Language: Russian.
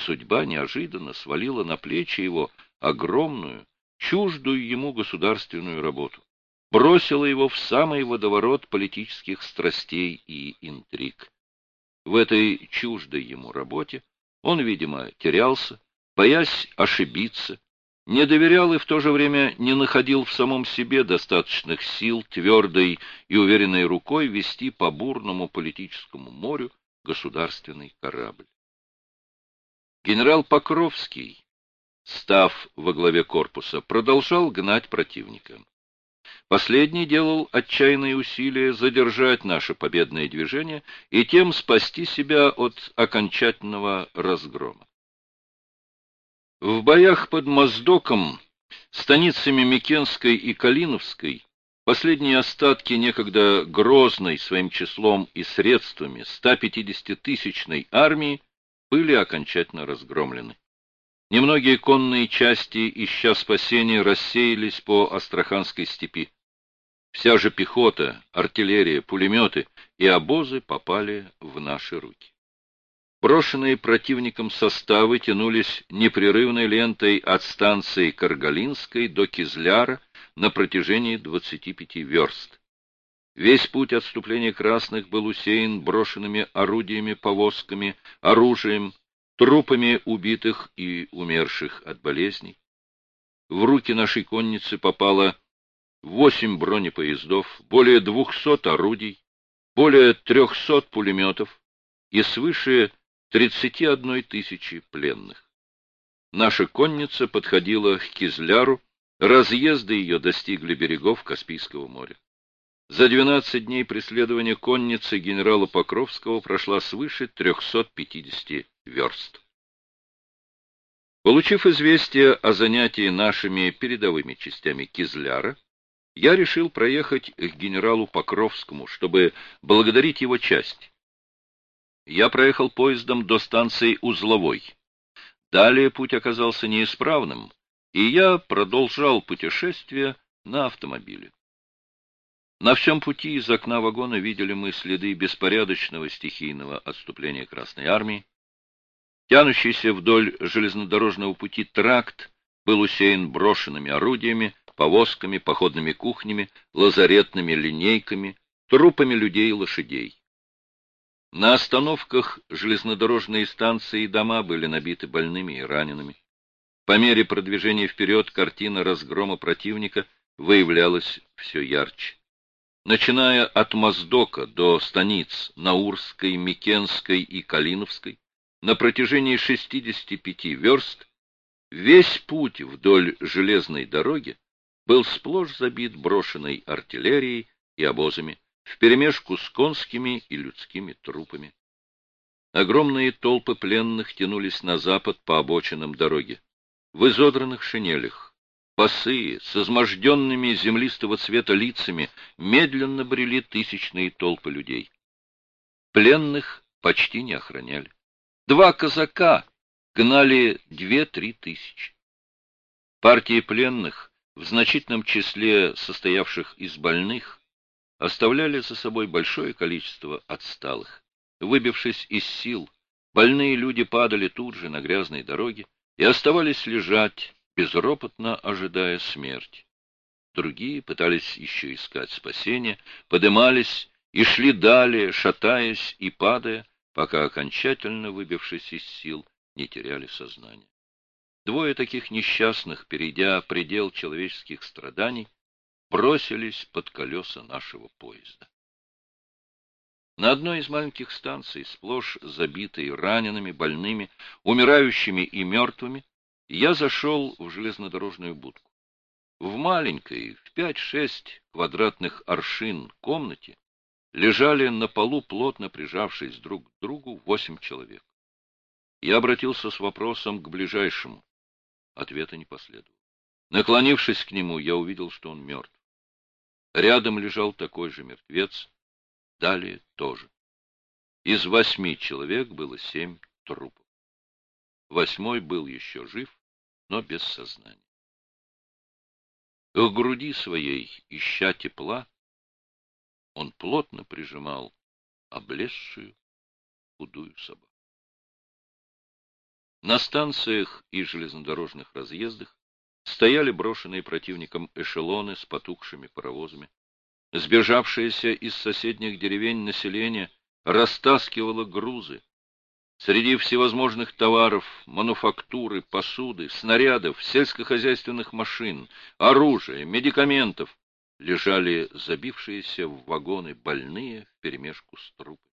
судьба неожиданно свалила на плечи его огромную, чуждую ему государственную работу, бросила его в самый водоворот политических страстей и интриг. В этой чуждой ему работе он, видимо, терялся, боясь ошибиться, не доверял и в то же время не находил в самом себе достаточных сил твердой и уверенной рукой вести по бурному политическому морю государственный корабль. Генерал Покровский, став во главе корпуса, продолжал гнать противника. Последний делал отчаянные усилия задержать наше победное движение и тем спасти себя от окончательного разгрома. В боях под Моздоком, станицами Микенской и Калиновской, последние остатки некогда грозной своим числом и средствами 150-тысячной армии были окончательно разгромлены. Немногие конные части, ища спасения, рассеялись по Астраханской степи. Вся же пехота, артиллерия, пулеметы и обозы попали в наши руки. Брошенные противником составы тянулись непрерывной лентой от станции Каргалинской до Кизляра на протяжении 25 верст. Весь путь отступления красных был усеян брошенными орудиями, повозками, оружием, трупами убитых и умерших от болезней. В руки нашей конницы попало восемь бронепоездов, более двухсот орудий, более трехсот пулеметов и свыше тридцати одной тысячи пленных. Наша конница подходила к Кизляру, разъезды ее достигли берегов Каспийского моря. За 12 дней преследования конницы генерала Покровского прошла свыше 350 верст. Получив известие о занятии нашими передовыми частями Кизляра, я решил проехать к генералу Покровскому, чтобы благодарить его часть. Я проехал поездом до станции Узловой. Далее путь оказался неисправным, и я продолжал путешествие на автомобиле. На всем пути из окна вагона видели мы следы беспорядочного стихийного отступления Красной Армии. Тянущийся вдоль железнодорожного пути тракт был усеян брошенными орудиями, повозками, походными кухнями, лазаретными линейками, трупами людей и лошадей. На остановках железнодорожные станции и дома были набиты больными и ранеными. По мере продвижения вперед картина разгрома противника выявлялась все ярче. Начиная от Моздока до станиц Наурской, Микенской и Калиновской, на протяжении 65 верст, весь путь вдоль железной дороги был сплошь забит брошенной артиллерией и обозами, вперемешку с конскими и людскими трупами. Огромные толпы пленных тянулись на запад по обочинам дороги. В изодранных шинелях, Босые, с изможденными землистого цвета лицами, медленно брели тысячные толпы людей. Пленных почти не охраняли. Два казака гнали две-три тысячи. Партии пленных, в значительном числе состоявших из больных, оставляли за собой большое количество отсталых. Выбившись из сил, больные люди падали тут же на грязной дороге и оставались лежать, безропотно ожидая смерти. Другие пытались еще искать спасения, подымались и шли далее, шатаясь и падая, пока окончательно выбившись из сил, не теряли сознание. Двое таких несчастных, перейдя предел человеческих страданий, бросились под колеса нашего поезда. На одной из маленьких станций, сплошь забитой ранеными, больными, умирающими и мертвыми, я зашел в железнодорожную будку. В маленькой, в пять-шесть квадратных аршин комнате лежали на полу, плотно прижавшись друг к другу, восемь человек. Я обратился с вопросом к ближайшему. Ответа не последовало. Наклонившись к нему, я увидел, что он мертв. Рядом лежал такой же мертвец, далее тоже. Из восьми человек было семь трупов. Восьмой был еще жив, но без сознания. К груди своей, ища тепла, он плотно прижимал облезшую худую собаку. На станциях и железнодорожных разъездах стояли брошенные противником эшелоны с потухшими паровозами. Сбежавшееся из соседних деревень население растаскивало грузы. Среди всевозможных товаров, мануфактуры, посуды, снарядов, сельскохозяйственных машин, оружия, медикаментов лежали забившиеся в вагоны больные вперемешку с трупами.